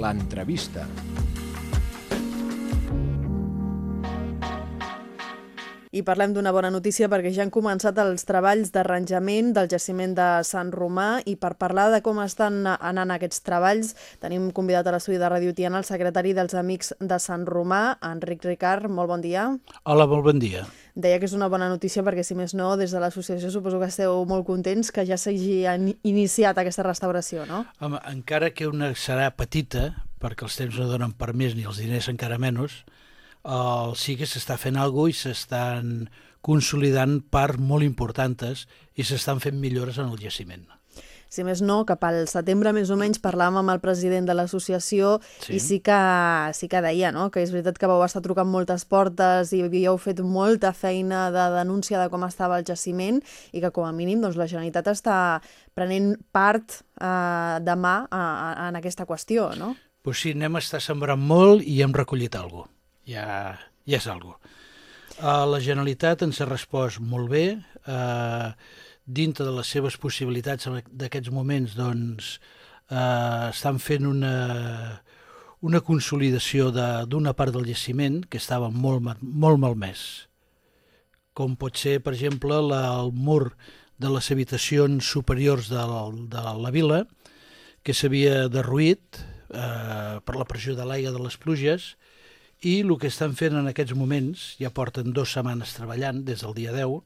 l'entrevista. I parlem d'una bona notícia perquè ja han començat els treballs d'arranjament del jaciment de Sant Romà i per parlar de com estan anant aquests treballs tenim convidat a l'estudi de Radio Tiana el secretari dels Amics de Sant Romà, Enric Ricard. Molt bon dia. Hola, molt bon dia. Deia que és una bona notícia perquè, si més no, des de l'associació suposo que esteu molt contents que ja s'hagi iniciat aquesta restauració, no? Home, encara que una serà petita, perquè els temps no donen per més ni els diners encara menys, el, sí que s'està fent alguna i s'estan consolidant parts molt importants i s'estan fent millores en el jaciment. Si més no, cap al setembre més o menys parlàvem amb el president de l'associació sí. i sí que, sí que deia no? que és veritat que vau estar trucant moltes portes i havíeu fet molta feina de denúncia de com estava el jaciment i que com a mínim doncs, la Generalitat està prenent part eh, de mà eh, en aquesta qüestió, no? Pues sí, anem a estar sembrant molt i hem recollit alguna cosa ja, ja és algo. Uh, la Generalitat ens ha respost molt bé, uh, dintre de les seves possibilitats d'aquests moments, doncs, uh, estan fent una, una consolidació d'una part del jaciment que estava molt, molt malmès. Com pot ser, per exemple, la, el mur de les habitacions superiors de la, de la vila, que s'havia derruït eh, per la pressió de l'aigua de les pluges, i el que estan fent en aquests moments, ja porten dues setmanes treballant, des del dia 10,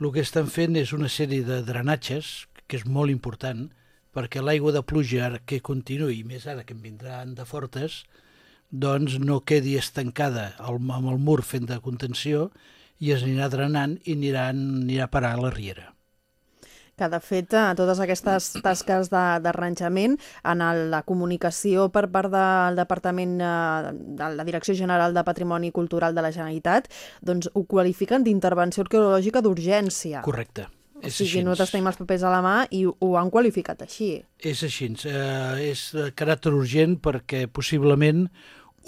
el que estan fent és una sèrie de drenatges, que és molt important, perquè l'aigua de pluja que continuï, més ara que en vindran de fortes, doncs no quedi estancada amb el mur fent de contenció i es anirà drenant i anirà, anirà a parar a la riera que de fet eh, totes aquestes tasques d'arranjament en el, la comunicació per part del Departament eh, de la Direcció General de Patrimoni Cultural de la Generalitat doncs ho qualifiquen d'intervenció arqueològica d'urgència. Correcte. O sigui, nosaltres tenim els papers a la mà i ho han qualificat així. És així. Eh, és de caràcter urgent perquè possiblement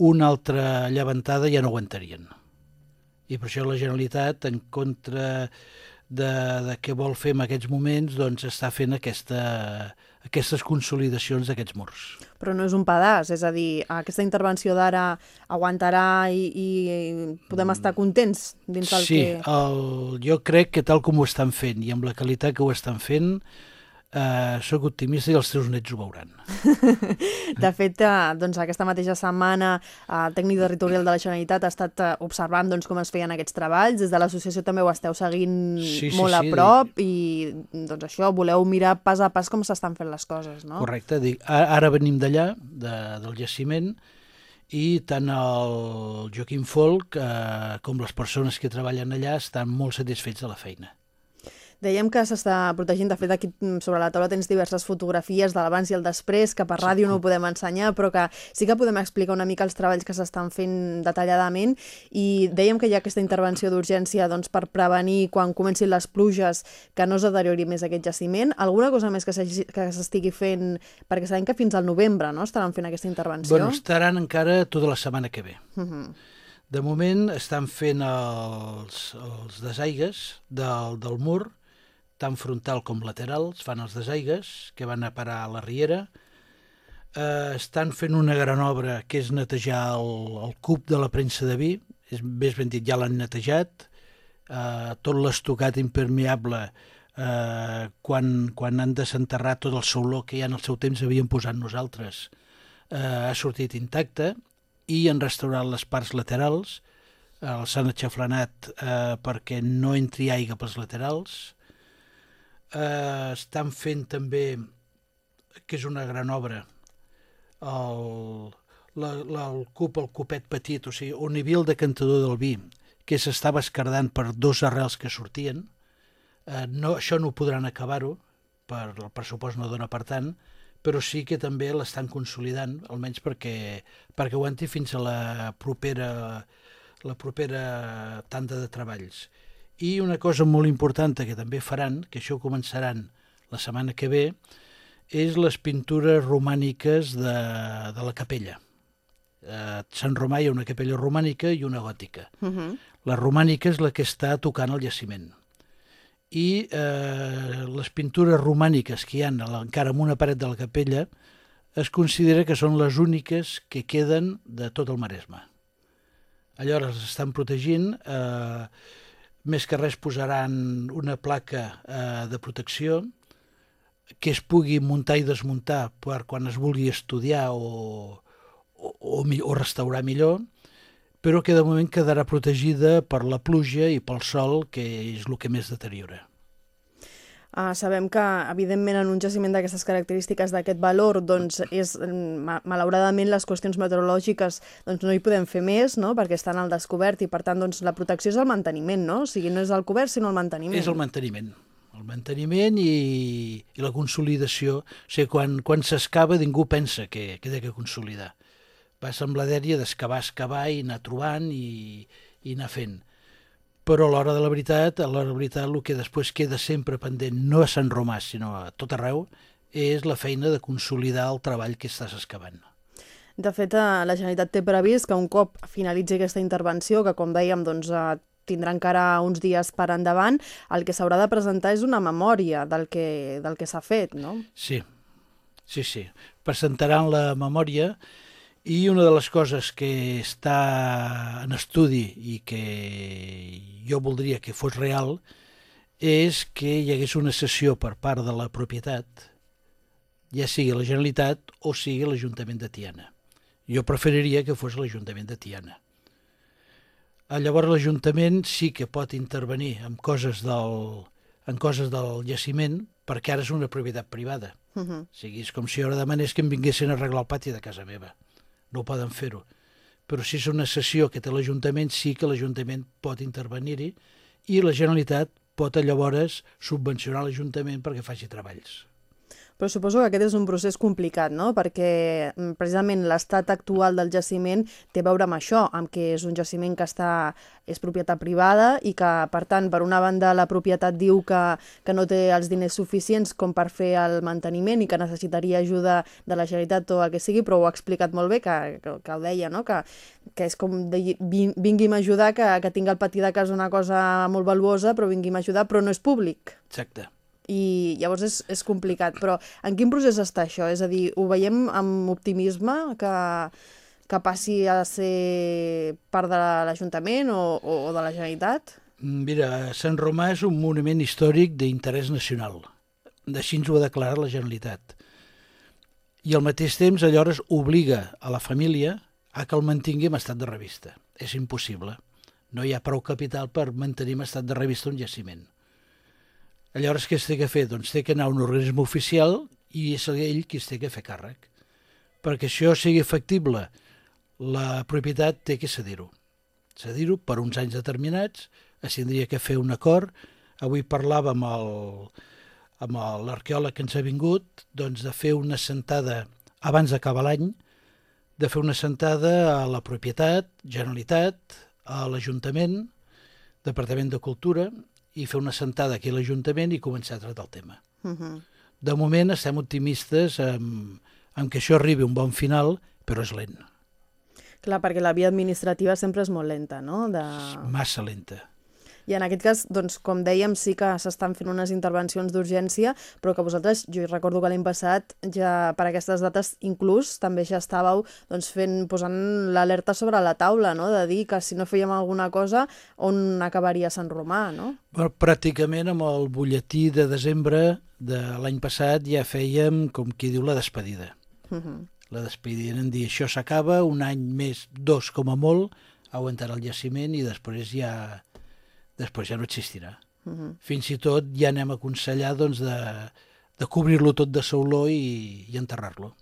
una altra llevantada ja no aguantarien. I per això la Generalitat, en contra de, de què vol fer en aquests moments, doncs està fent aquesta, aquestes consolidacions d'aquests murs. Però no és un pedaç, és a dir, aquesta intervenció d'ara aguantarà i, i podem estar contents dins del sí, que... Sí, jo crec que tal com ho estan fent i amb la qualitat que ho estan fent, eh, sóc optimista i els teus nets ho veuran. de fet, eh, doncs, aquesta mateixa setmana eh, el tècnic territorial de la Generalitat ha estat eh, observant doncs, com es feien aquests treballs. Des de l'associació també ho esteu seguint sí, sí, molt sí, a prop dic... i doncs, això, voleu mirar pas a pas com s'estan fent les coses, no? Correcte. Dic, ara venim d'allà, de, del jaciment, i tant el Joaquim Folk eh, com les persones que treballen allà estan molt satisfets de la feina. Dèiem que s'està protegint, de fet aquí mm, sobre la taula tens diverses fotografies de l'abans i el després, que per ràdio no ho podem ensenyar, però que sí que podem explicar una mica els treballs que s'estan fent detalladament i dèiem que hi ha aquesta intervenció d'urgència doncs, per prevenir quan comencin les pluges que no es deteriori més aquest jaciment. Alguna cosa més que s'estigui fent, perquè sabem que fins al novembre no, estaran fent aquesta intervenció? Bueno, estaran encara tota la setmana que ve. Uh -huh. De moment estan fent els, els desaigues del, del mur, tant frontal com lateral, es fan els desaigues, que van a parar a la riera. Eh, estan fent una gran obra que és netejar el, el cub de la premsa de vi, és, més ben dit, ja l'han netejat, eh, tot l'estocat impermeable eh, quan, quan han desenterrat tot el sauló que ja en el seu temps havíem posat nosaltres, eh, ha sortit intacte. I han restaurat les parts laterals, eh, els han aixaflanat eh, perquè no entri aigua pels laterals, eh, estan fent també, que és una gran obra, el, la, la, el cup, el cupet petit, o sigui, on hi havia el decantador del vi, que s'estava escardant per dos arrels que sortien, eh, no, això no podran acabar-ho, per el pressupost no dona per tant, però sí que també l'estan consolidant, almenys perquè, perquè aguanti fins a la propera, la propera tanda de treballs. I una cosa molt important que també faran, que això començaran la setmana que ve, és les pintures romàniques de, de la capella. A Sant Romà hi ha una capella romànica i una gòtica. Uh -huh. La romànica és la que està tocant el jaciment. I eh, les pintures romàniques que hi ha encara en una paret de la capella es considera que són les úniques que queden de tot el Maresme. Llavors estan protegint, eh, més que res posaran una placa eh, de protecció que es pugui muntar i desmuntar per quan es vulgui estudiar o, o, o, o restaurar millor, però que de moment quedarà protegida per la pluja i pel sol, que és el que més deteriora. Uh, sabem que, evidentment, en un jaciment d'aquestes característiques, d'aquest valor, doncs, és, ma malauradament, les qüestions meteorològiques doncs, no hi podem fer més, no?, perquè estan al descobert i, per tant, doncs, la protecció és el manteniment, no? O sigui, no és el cobert, sinó el manteniment. És el manteniment el manteniment i, i la consolidació. O sigui, quan, quan s'excava ningú pensa que, que de consolidar. Vas amb la dèria d'excavar, excavar i anar trobant i, i anar fent però a l'hora de la veritat, a l'hora de la veritat, el que després queda sempre pendent, no a Sant Romà, sinó a tot arreu, és la feina de consolidar el treball que estàs excavant. De fet, eh, la Generalitat té previst que un cop finalitzi aquesta intervenció, que com dèiem doncs, eh, tindrà encara uns dies per endavant, el que s'haurà de presentar és una memòria del que, del que s'ha fet, no? Sí, sí, sí. Presentaran la memòria i una de les coses que està en estudi i que jo voldria que fos real és que hi hagués una sessió per part de la propietat, ja sigui la Generalitat o sigui l'Ajuntament de Tiana. Jo preferiria que fos l'Ajuntament de Tiana. Ah, llavors l'Ajuntament sí que pot intervenir en coses del, en coses del jaciment perquè ara és una propietat privada. Uh -huh. O sigui, és com si ara demanés que em vinguessin a arreglar el pati de casa meva no poden fer-ho. Però si és una sessió que té l'Ajuntament, sí que l'Ajuntament pot intervenir-hi i la Generalitat pot llavors subvencionar l'Ajuntament perquè faci treballs. Però suposo que aquest és un procés complicat, no? Perquè mm, precisament l'estat actual del jaciment té a veure amb això, amb que és un jaciment que està, és propietat privada i que, per tant, per una banda la propietat diu que, que no té els diners suficients com per fer el manteniment i que necessitaria ajuda de la Generalitat o el que sigui, però ho ha explicat molt bé, que, que, que ho deia, no? que, que és com de, vingui'm a ajudar, que, que tinc al pati de casa una cosa molt valuosa, però vingui'm a ajudar, però no és públic. Exacte i llavors és, és complicat. Però en quin procés està això? És a dir, ho veiem amb optimisme que, que passi a ser part de l'Ajuntament o, o, de la Generalitat? Mira, Sant Romà és un monument històric d'interès nacional. Així ens ho ha declarat la Generalitat. I al mateix temps, aleshores, obliga a la família a que el mantingui en estat de revista. És impossible. No hi ha prou capital per mantenir en estat de revista un jaciment. Llavors, què es té que fer? Doncs té que anar a un organisme oficial i és ell qui es té que fer càrrec. Perquè això sigui factible, la propietat té que cedir-ho. Cedir-ho per uns anys determinats, es tindria que fer un acord. Avui parlava amb el, amb l'arqueòleg que ens ha vingut doncs de fer una sentada abans d'acabar l'any, de fer una sentada a la propietat, Generalitat, a l'Ajuntament, Departament de Cultura i fer una sentada aquí a l'Ajuntament i començar a tractar el tema. Uh -huh. De moment estem optimistes en, en que això arribi a un bon final, però és lent. Clar, perquè la via administrativa sempre és molt lenta, no? De... Massa lenta. I en aquest cas, doncs, com dèiem, sí que s'estan fent unes intervencions d'urgència, però que vosaltres, jo recordo que l'any passat, ja per aquestes dates inclús, també ja estàveu doncs, fent, posant l'alerta sobre la taula, no? de dir que si no fèiem alguna cosa, on acabaria Sant Romà, no? Bueno, pràcticament amb el butlletí de desembre de l'any passat ja fèiem, com qui diu, la despedida. Uh -huh. La despedida en dir això s'acaba, un any més, dos com a molt, aguantarà el jaciment i després ja després ja no existirà. Uh -huh. Fins i tot ja anem a aconsellar doncs, de, de cobrir-lo tot de sauló i, i enterrar-lo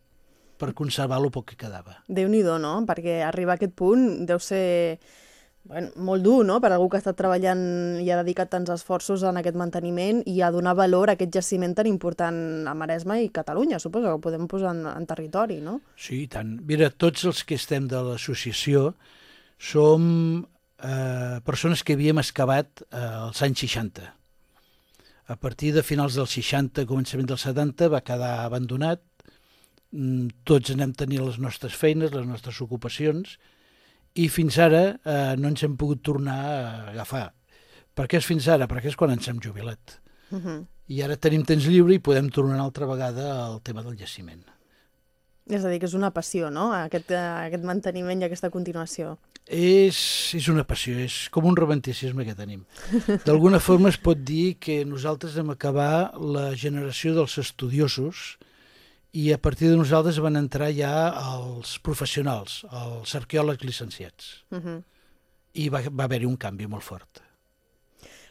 per conservar el poc que quedava. Déu-n'hi-do, no? Perquè arribar a aquest punt deu ser bueno, molt dur, no?, per algú que ha estat treballant i ha dedicat tants esforços en aquest manteniment i a donar valor a aquest jaciment tan important a Maresme i Catalunya, suposo que ho podem posar en, en territori, no? Sí, i tant. Mira, tots els que estem de l'associació som eh, persones que havíem excavat eh, als anys 60. A partir de finals dels 60, començament dels 70, va quedar abandonat. Mm, tots anem tenir les nostres feines, les nostres ocupacions, i fins ara eh, no ens hem pogut tornar a agafar. Per què és fins ara? Perquè és quan ens hem jubilat. Uh -huh. I ara tenim temps lliure i podem tornar una altra vegada al tema del jaciment. És a dir, que és una passió, no?, aquest, eh, aquest manteniment i aquesta continuació. És, és una passió, és com un romanticisme que tenim. D'alguna forma es pot dir que nosaltres vam acabar la generació dels estudiosos i a partir de nosaltres van entrar ja els professionals, els arqueòlegs licenciats. Uh -huh. I va, va haver-hi un canvi molt fort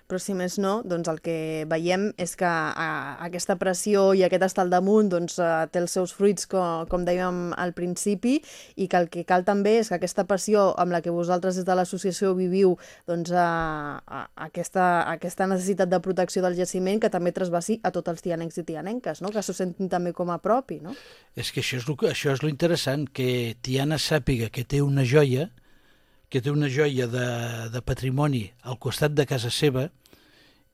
però si més no, doncs el que veiem és que a, aquesta pressió i aquest estar al damunt doncs, a, té els seus fruits, com, com dèiem al principi, i que el que cal també és que aquesta passió amb la que vosaltres des de l'associació viviu doncs, a, a, aquesta, aquesta necessitat de protecció del jaciment que també trasbassi a tots els tianencs i tianenques, no? que s'ho sentin també com a propi. No? És que això és, lo, això és lo interessant, que Tiana sàpiga que té una joia, que té una joia de, de patrimoni al costat de casa seva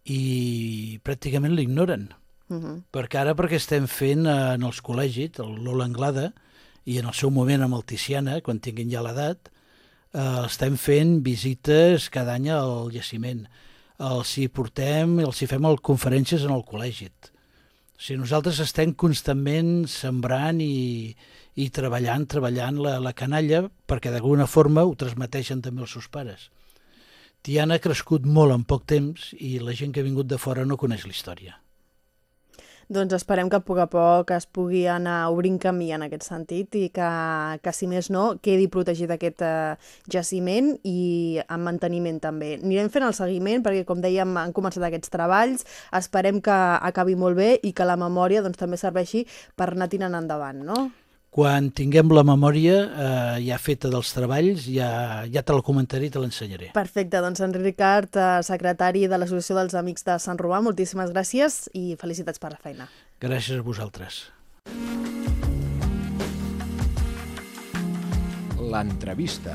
i pràcticament l'ignoren. Uh -huh. Perquè ara perquè estem fent eh, en els col·legis, l'Ola Anglada, i en el seu moment amb el Tiziana, quan tinguin ja l'edat, eh, estem fent visites cada any al jaciment. Els hi portem, els hi fem el conferències en el col·legi. O sigui, nosaltres estem constantment sembrant i, i treballant, treballant la, la canalla perquè d'alguna forma ho transmeteixen també els seus pares. Tiana ha crescut molt en poc temps i la gent que ha vingut de fora no coneix la història. Doncs esperem que a poc a poc es pugui anar obrint camí en aquest sentit i que, que si més no, quedi protegit aquest eh, jaciment i en manteniment també. Anirem fent el seguiment perquè, com dèiem, han començat aquests treballs, esperem que acabi molt bé i que la memòria doncs, també serveixi per anar tirant endavant, no? Quan tinguem la memòria eh, ja feta dels treballs, ja, ja te la comentaré i te l'ensenyaré. Perfecte, doncs Enric Ricard, eh, secretari de l'Associació dels Amics de Sant Romà, moltíssimes gràcies i felicitats per la feina. Gràcies a vosaltres. L'entrevista.